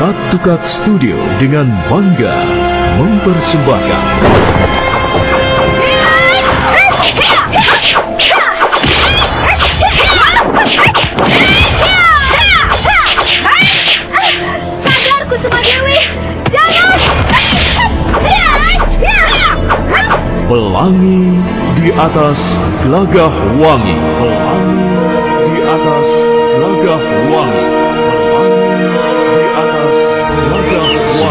Tukat Studio dengan bangga mempersembahkan Dewi! Jangan! Pelangi di atas gelagah wangi. Pelangi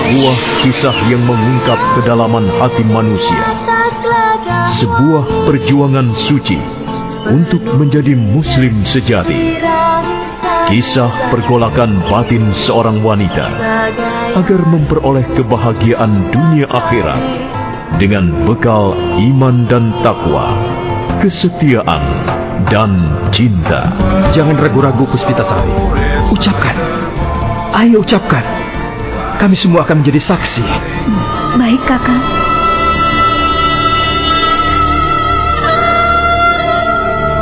Sebuah kisah yang mengungkap kedalaman hati manusia. Sebuah perjuangan suci untuk menjadi muslim sejati. Kisah pergolakan batin seorang wanita agar memperoleh kebahagiaan dunia akhirat dengan bekal iman dan takwa, kesetiaan dan cinta. Jangan ragu-ragu Puspita Sari. Ucapkan. Ayo ucapkan. Kami semua akan menjadi saksi. Baik, kakak.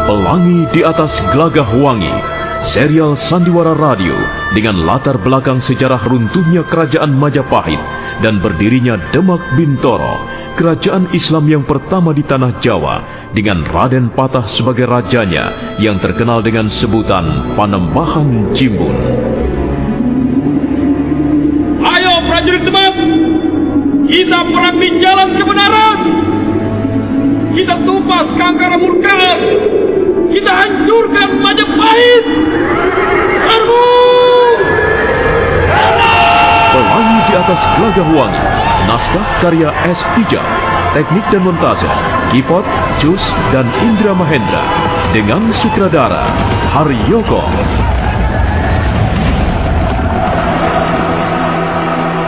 Pelangi di atas gelagah wangi. Serial Sandiwara Radio dengan latar belakang sejarah runtuhnya kerajaan Majapahit dan berdirinya Demak Bintoro, kerajaan Islam yang pertama di tanah Jawa dengan Raden Patah sebagai rajanya yang terkenal dengan sebutan Panembahan Jimbun. Demak, kita perang jalan kebenaran. Kita tumpas kangkara murkaan. Kita hancurkan Majapahit. Serbu! Pelangi di atas gelagah wangi. Naskah karya S. Tijab. Teknik dan montase. Kipot, Jus, dan Indra Mahendra. Dengan sutradara Haryoko.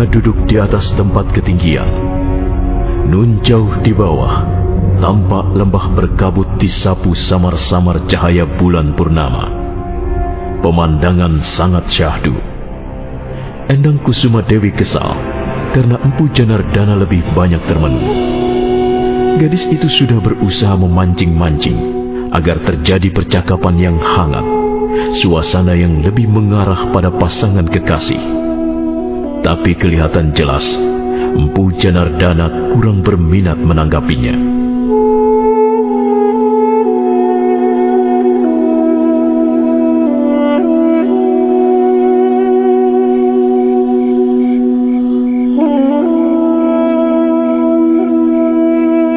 Mereka duduk di atas tempat ketinggian. Nun jauh di bawah, tampak lembah berkabut disapu samar-samar cahaya bulan purnama. Pemandangan sangat syahdu. Endang Kusuma Dewi kesal karena Empu Janardana lebih banyak termenung. Gadis itu sudah berusaha memancing-mancing agar terjadi percakapan yang hangat, suasana yang lebih mengarah pada pasangan kekasih. Tapi kelihatan jelas, Empu Janardana kurang berminat menanggapinya.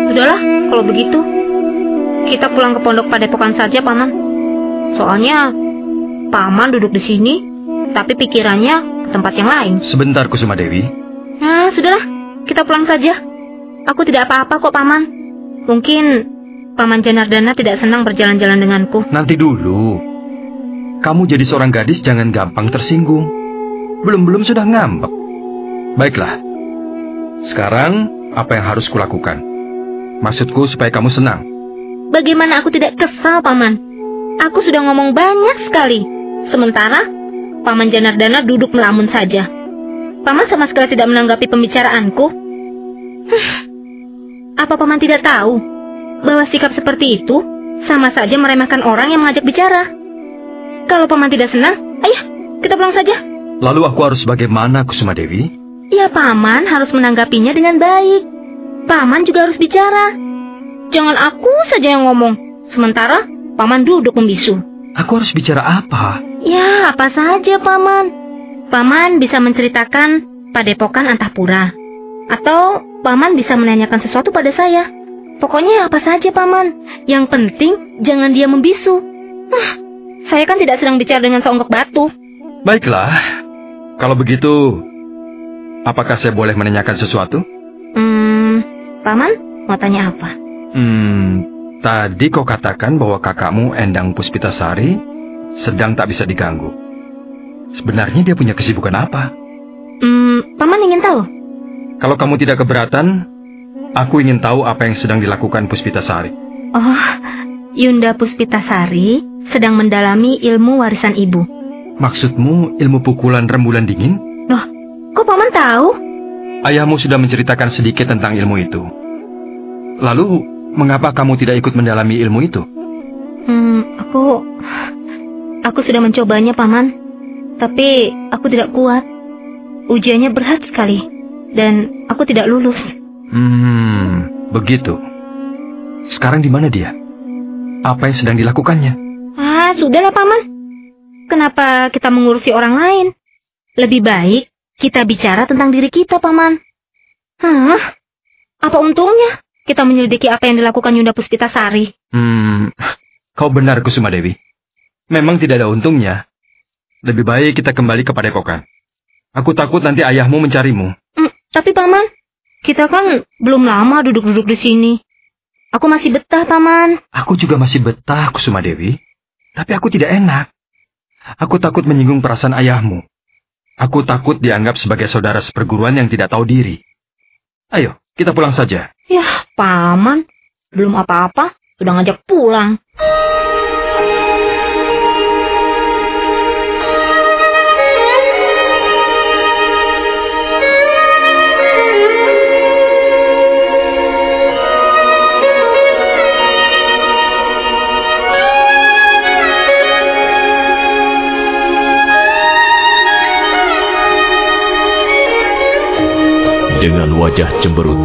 Sudahlah, kalau begitu. Kita pulang ke pondok padepokan saja, Paman. Soalnya, Paman duduk di sini, tapi pikirannya tempat yang lain. Sebentar Kusuma Dewi. Nah, sudahlah. Kita pulang saja. Aku tidak apa-apa kok, Paman. Mungkin Paman Janardana tidak senang berjalan-jalan denganku. Nanti dulu. Kamu jadi seorang gadis jangan gampang tersinggung. Belum-belum sudah ngambek. Baiklah. Sekarang apa yang harus kulakukan? Maksudku supaya kamu senang. Bagaimana aku tidak kesal, Paman? Aku sudah ngomong banyak sekali. Sementara, Paman Janardana duduk melamun saja. Paman sama sekali tidak menanggapi pembicaraanku. Huh, Apa Paman tidak tahu bahwa sikap seperti itu sama saja meremehkan orang yang mengajak bicara? Kalau Paman tidak senang, ayo kita pulang saja. Lalu aku harus bagaimana Kusuma Dewi? Ya Paman harus menanggapinya dengan baik. Paman juga harus bicara. Jangan aku saja yang ngomong. Sementara Paman duduk membisu. Aku harus bicara apa? Ya, apa saja, Paman. Paman bisa menceritakan padepokan Antahpura. Atau Paman bisa menanyakan sesuatu pada saya. Pokoknya apa saja, Paman. Yang penting jangan dia membisu. Ah, Saya kan tidak sedang bicara dengan seonggok batu. Baiklah, kalau begitu, apakah saya boleh menanyakan sesuatu? Hmm, Paman, mau tanya apa? Hmm, tadi kau katakan bahwa kakakmu Endang Puspitasari sedang tak bisa diganggu. Sebenarnya dia punya kesibukan apa? Hmm, Paman ingin tahu? Kalau kamu tidak keberatan, aku ingin tahu apa yang sedang dilakukan Puspitasari. Oh, Yunda Puspitasari sedang mendalami ilmu warisan ibu. Maksudmu ilmu pukulan rembulan dingin? Loh, kok Paman tahu? Ayahmu sudah menceritakan sedikit tentang ilmu itu. Lalu, mengapa kamu tidak ikut mendalami ilmu itu? Hmm, aku... Aku sudah mencobanya, Paman. Tapi aku tidak kuat. Ujiannya berat sekali. Dan aku tidak lulus. Hmm, begitu. Sekarang di mana dia? Apa yang sedang dilakukannya? Ah, sudahlah, Paman. Kenapa kita mengurusi orang lain? Lebih baik kita bicara tentang diri kita, Paman. Hah? Apa untungnya kita menyelidiki apa yang dilakukan Yunda Puspitasari? Hmm, kau benar Kusuma Dewi. Memang tidak ada untungnya. Lebih baik kita kembali ke Padepokan. Aku takut nanti ayahmu mencarimu. Hmm, tapi Paman, kita kan belum lama duduk-duduk di sini. Aku masih betah, Paman. Aku juga masih betah, Kusuma Dewi. Tapi aku tidak enak. Aku takut menyinggung perasaan ayahmu. Aku takut dianggap sebagai saudara seperguruan yang tidak tahu diri. Ayo, kita pulang saja. Ya, Paman. Belum apa-apa, udah ngajak pulang. Dengan wajah cemberut,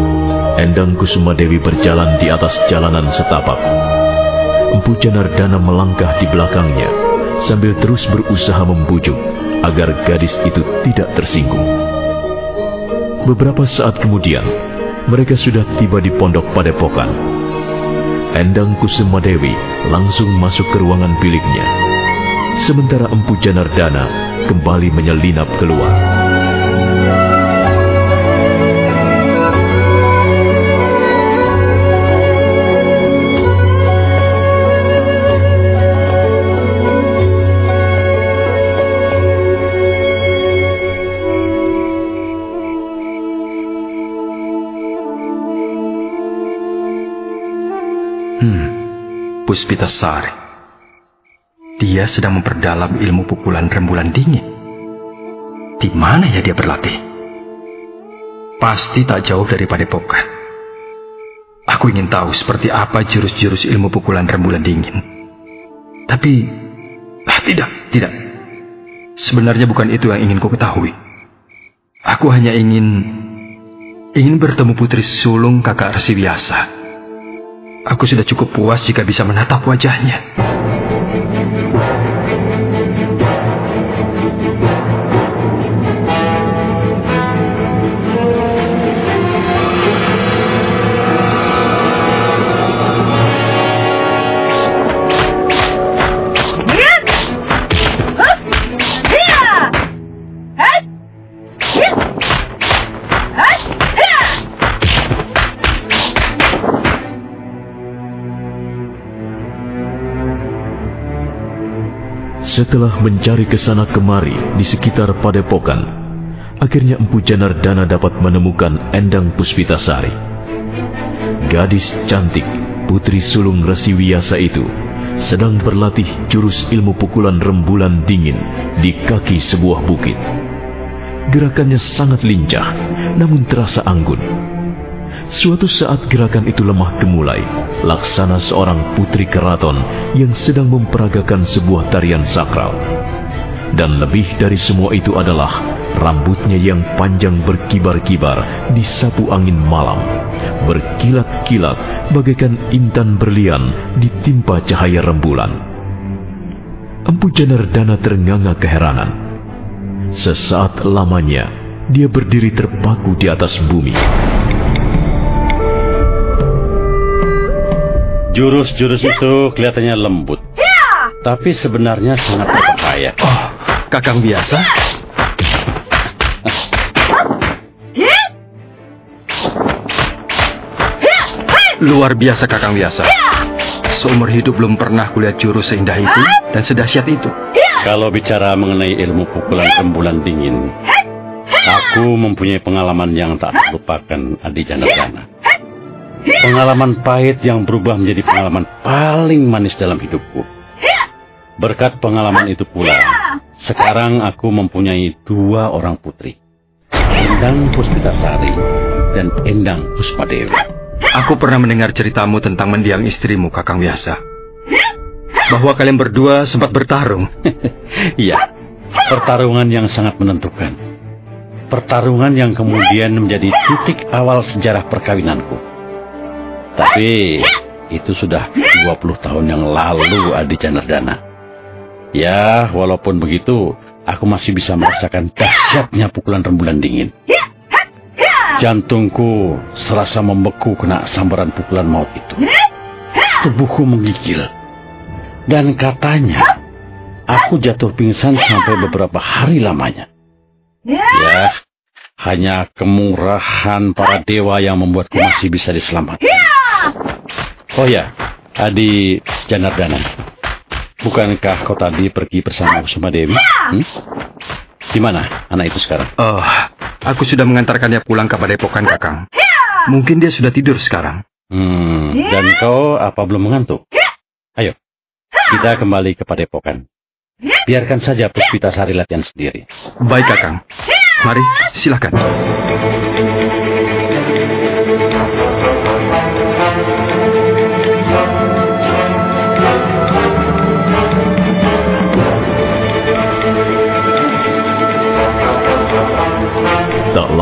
Endang Kusuma Dewi berjalan di atas jalanan setapak. Empu Janardana melangkah di belakangnya sambil terus berusaha membujuk agar gadis itu tidak tersinggung. Beberapa saat kemudian, mereka sudah tiba di pondok padepokan. Endang Kusuma Dewi langsung masuk ke ruangan biliknya. Sementara Empu Janardana kembali menyelinap keluar. Puspitasari. Dia sedang memperdalam ilmu pukulan rembulan dingin. Di mana ya dia berlatih? Pasti tak jauh dari padepokan. Aku ingin tahu seperti apa jurus-jurus ilmu pukulan rembulan dingin. Tapi, ah, tidak, tidak. Sebenarnya bukan itu yang ingin ku ketahui. Aku hanya ingin ingin bertemu putri sulung kakak Resi biasa. Aku sudah cukup puas jika bisa menatap wajahnya. Setelah mencari ke sana kemari di sekitar padepokan, akhirnya Empu Janardana dapat menemukan Endang Puspitasari. Gadis cantik, putri sulung Resi Wiyasa itu, sedang berlatih jurus ilmu pukulan rembulan dingin di kaki sebuah bukit. Gerakannya sangat lincah, namun terasa anggun. Suatu saat gerakan itu lemah gemulai, laksana seorang putri keraton yang sedang memperagakan sebuah tarian sakral. Dan lebih dari semua itu adalah rambutnya yang panjang berkibar-kibar disapu angin malam, berkilat-kilat bagaikan intan berlian ditimpa cahaya rembulan. Empu Janardana ternganga keheranan. Sesaat lamanya, dia berdiri terpaku di atas bumi. Jurus-jurus itu kelihatannya lembut. tapi sebenarnya sangat berbahaya. Oh, Kakang biasa? Luar biasa Kakang biasa. Seumur hidup belum pernah kulihat jurus seindah itu dan sedahsyat itu. Kalau bicara mengenai ilmu pukulan rembulan dingin, aku mempunyai pengalaman yang tak terlupakan Adi Janardana. Pengalaman pahit yang berubah menjadi pengalaman paling manis dalam hidupku. Berkat pengalaman itu pula, sekarang aku mempunyai dua orang putri. Endang Puspitasari dan Endang Puspadewi. Aku pernah mendengar ceritamu tentang mendiang istrimu, Kakang Biasa. Bahwa kalian berdua sempat bertarung. Iya, pertarungan yang sangat menentukan. Pertarungan yang kemudian menjadi titik awal sejarah perkawinanku. Tapi itu sudah 20 tahun yang lalu, Adi Janardana. Ya, walaupun begitu, aku masih bisa merasakan dahsyatnya pukulan rembulan dingin. Jantungku serasa membeku kena sambaran pukulan maut itu. Tubuhku menggigil. Dan katanya, aku jatuh pingsan sampai beberapa hari lamanya. Ya, hanya kemurahan para dewa yang membuatku masih bisa diselamatkan. Oh ya, Adi Janardana. Bukankah kau tadi pergi bersama Kusuma Dewi? Hmm? Di mana anak itu sekarang? Oh, aku sudah mengantarkannya pulang ke Padepokan, Kakang. Mungkin dia sudah tidur sekarang. Hmm, dan kau apa belum mengantuk? Ayo, kita kembali ke Padepokan. Biarkan saja Puspita Sari latihan sendiri. Baik, Kakang. Mari, silakan.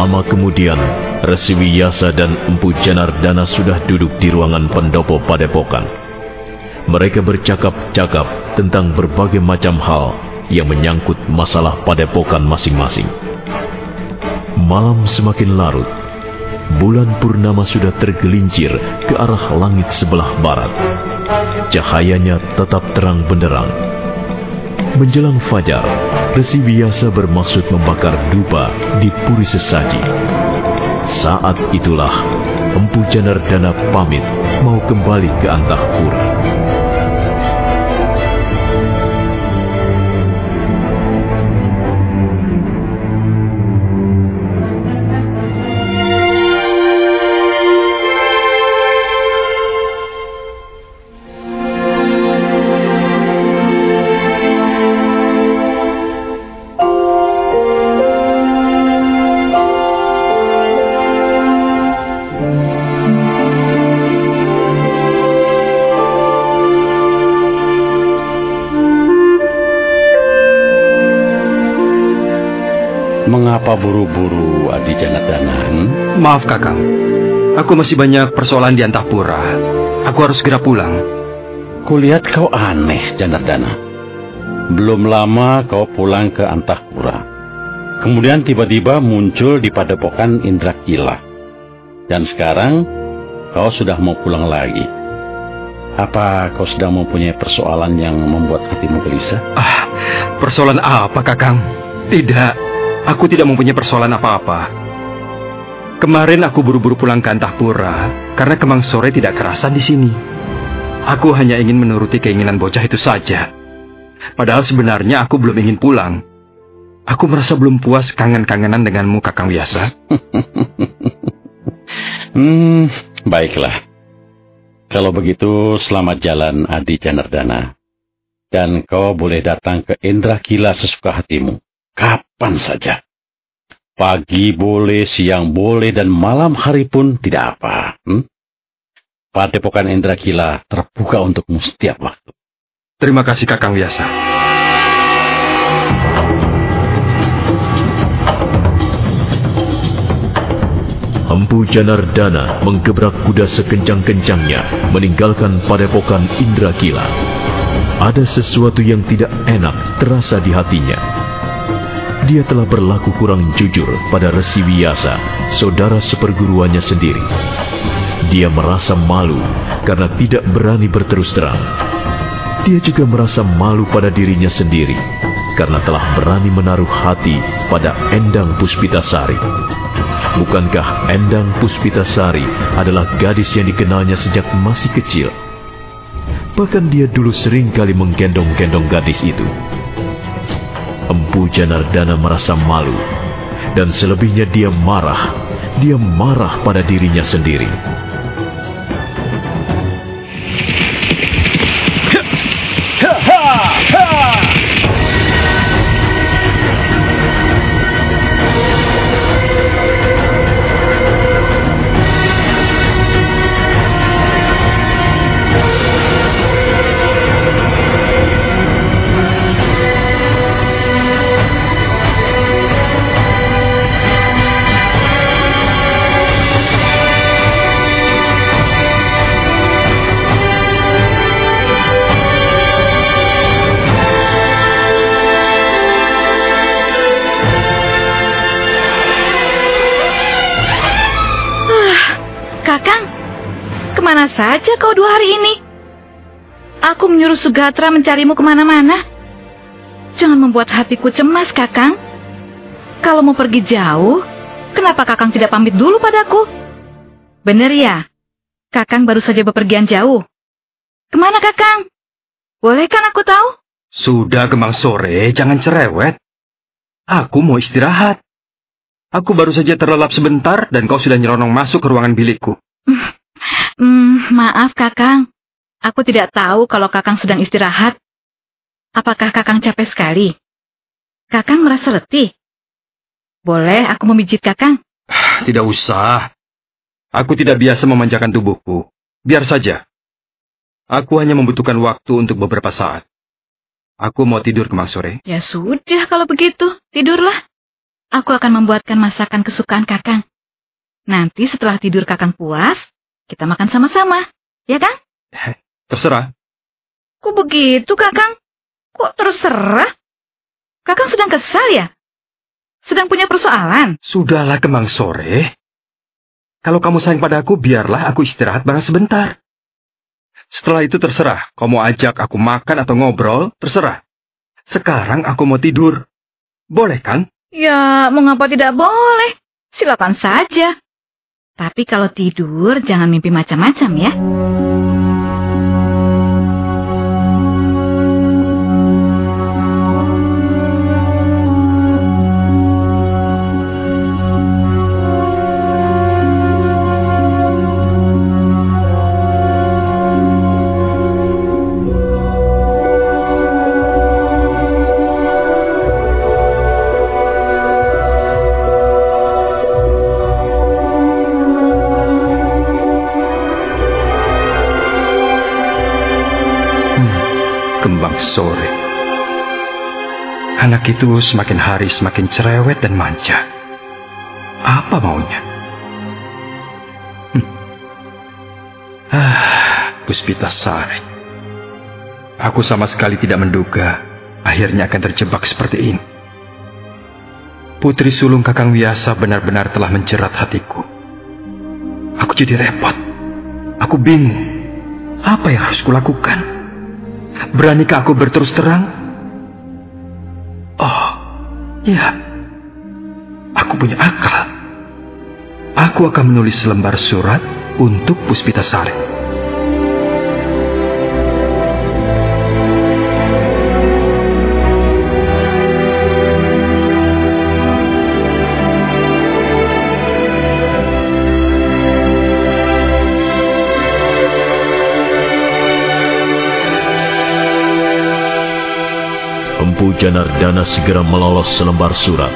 Lama kemudian, Resi Wiyasa dan Empu Janardana sudah duduk di ruangan pendopo padepokan. Mereka bercakap-cakap tentang berbagai macam hal yang menyangkut masalah padepokan masing-masing. Malam semakin larut. Bulan purnama sudah tergelincir ke arah langit sebelah barat. Cahayanya tetap terang benderang. Menjelang fajar, Resi biasa bermaksud membakar dupa di puri sesaji. Saat itulah Empu Janardana pamit mau kembali ke Antahpura. Maaf, Kakang. Aku masih banyak persoalan di Antahpura. Aku harus segera pulang. Kulihat kau aneh, Janardana. Belum lama kau pulang ke Antahpura. Kemudian tiba-tiba muncul di padepokan Indra Kila. Dan sekarang kau sudah mau pulang lagi. Apa kau sedang mempunyai persoalan yang membuat hatimu gelisah? Ah, persoalan apa, Kakang? Tidak, aku tidak mempunyai persoalan apa-apa. Kemarin aku buru-buru pulang ke Antahpura karena kemang sore tidak kerasan di sini. Aku hanya ingin menuruti keinginan bocah itu saja. Padahal sebenarnya aku belum ingin pulang. Aku merasa belum puas kangen-kangenan denganmu, Kakang Biasa. hmm, baiklah. Kalau begitu, selamat jalan Adi Janardana. Dan kau boleh datang ke Indra Kila sesuka hatimu. Kapan saja. Pagi boleh, siang boleh, dan malam hari pun tidak apa. Hmm? Padepokan Indra Kila terbuka untukmu setiap waktu. Terima kasih Kakang Biasa. Empu Janardana menggebrak kuda sekencang-kencangnya meninggalkan padepokan Indra Kila. Ada sesuatu yang tidak enak terasa di hatinya. Dia telah berlaku kurang jujur pada Resi Wiyasa, saudara seperguruannya sendiri. Dia merasa malu karena tidak berani berterus terang. Dia juga merasa malu pada dirinya sendiri karena telah berani menaruh hati pada Endang Puspitasari. Bukankah Endang Puspitasari adalah gadis yang dikenalnya sejak masih kecil? Bahkan dia dulu sering kali menggendong-gendong gadis itu. Empu Janardana merasa malu, dan selebihnya dia marah. Dia marah pada dirinya sendiri. Saja kau dua hari ini? Aku menyuruh Sugatra mencarimu ke mana-mana. Jangan membuat hatiku cemas, Kakang. Kalau mau pergi jauh, kenapa Kakang tidak pamit dulu padaku? Benar ya? Kakang baru saja bepergian jauh. Ke mana, Kakang? Boleh kan aku tahu? Sudah kemang sore, jangan cerewet. Aku mau istirahat. Aku baru saja terlelap sebentar dan kau sudah nyelonong masuk ke ruangan bilikku. Hmm, maaf Kakang. Aku tidak tahu kalau Kakang sedang istirahat. Apakah Kakang capek sekali? Kakang merasa letih? Boleh aku memijit Kakang? Tidak usah. Aku tidak biasa memanjakan tubuhku. Biar saja. Aku hanya membutuhkan waktu untuk beberapa saat. Aku mau tidur kemang sore. Ya sudah kalau begitu, tidurlah. Aku akan membuatkan masakan kesukaan Kakang. Nanti setelah tidur Kakang puas, kita makan sama-sama, ya kan? Terserah. Kok begitu, Kakang? Kok terserah? Kakang sedang kesal ya? Sedang punya persoalan? Sudahlah kemang sore. Kalau kamu sayang padaku, biarlah aku istirahat barang sebentar. Setelah itu terserah, kau mau ajak aku makan atau ngobrol, terserah. Sekarang aku mau tidur. Boleh kan? Ya, mengapa tidak boleh? Silakan saja. Tapi kalau tidur, jangan mimpi macam-macam ya. Anak itu semakin hari semakin cerewet dan manja. Apa maunya? Hmm. Ah, Puspita Sari. Aku sama sekali tidak menduga akhirnya akan terjebak seperti ini. Putri sulung Kakang Wiasa benar-benar telah menjerat hatiku. Aku jadi repot. Aku bingung. Apa yang harus kulakukan? Beranikah aku berterus terang? Ya. Aku punya akal. Aku akan menulis selembar surat untuk Puspita Sari. Janardana segera melolos selembar surat,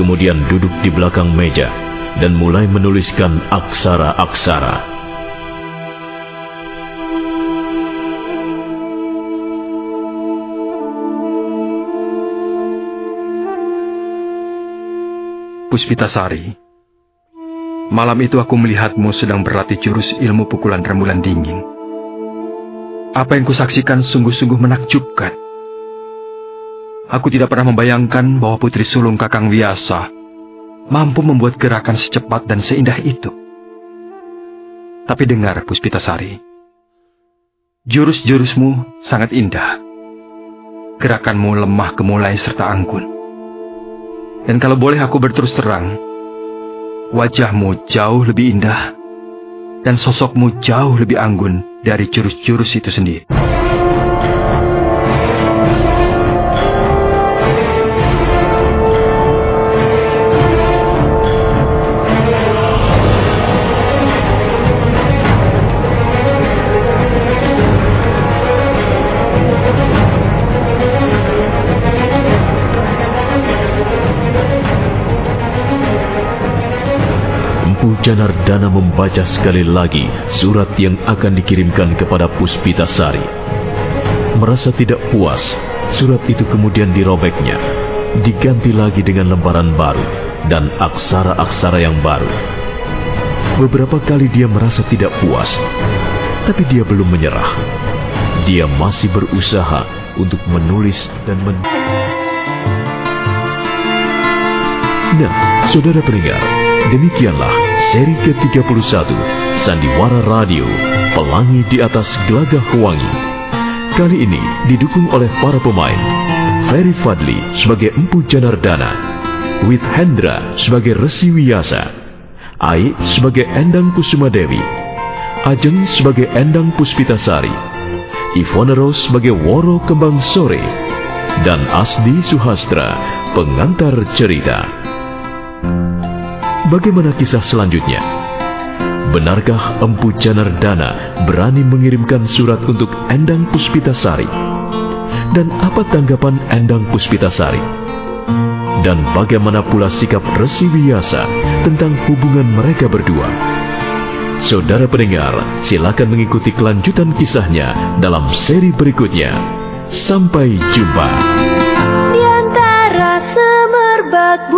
kemudian duduk di belakang meja dan mulai menuliskan aksara-aksara. Puspitasari, malam itu aku melihatmu sedang berlatih jurus ilmu pukulan rembulan dingin. Apa yang kusaksikan sungguh-sungguh menakjubkan. Aku tidak pernah membayangkan bahwa putri sulung Kakang Wiasa mampu membuat gerakan secepat dan seindah itu. Tapi dengar, Puspitasari. Jurus-jurusmu sangat indah. Gerakanmu lemah gemulai serta anggun. Dan kalau boleh aku berterus terang, wajahmu jauh lebih indah dan sosokmu jauh lebih anggun dari jurus-jurus itu sendiri. Janardana membaca sekali lagi surat yang akan dikirimkan kepada Puspitasari. Merasa tidak puas, surat itu kemudian dirobeknya, diganti lagi dengan lembaran baru dan aksara-aksara yang baru. Beberapa kali dia merasa tidak puas, tapi dia belum menyerah. Dia masih berusaha untuk menulis dan men... Nah, saudara pendengar, demikianlah seri ke-31 Sandiwara Radio Pelangi di atas Gelagah Wangi. Kali ini didukung oleh para pemain Ferry Fadli sebagai Empu Janardana, With Hendra sebagai Resi Wiyasa, Ai sebagai Endang Kusuma Dewi, Ajeng sebagai Endang Puspitasari, Ivone Rose sebagai Woro Kembang Sore, dan Asdi Suhastra pengantar cerita. Bagaimana kisah selanjutnya? Benarkah Empu Janardana berani mengirimkan surat untuk Endang Puspitasari? Dan apa tanggapan Endang Puspitasari? Dan bagaimana pula sikap Resi Wiyasa tentang hubungan mereka berdua? Saudara pendengar, silakan mengikuti kelanjutan kisahnya dalam seri berikutnya. Sampai jumpa. Di antara semerbak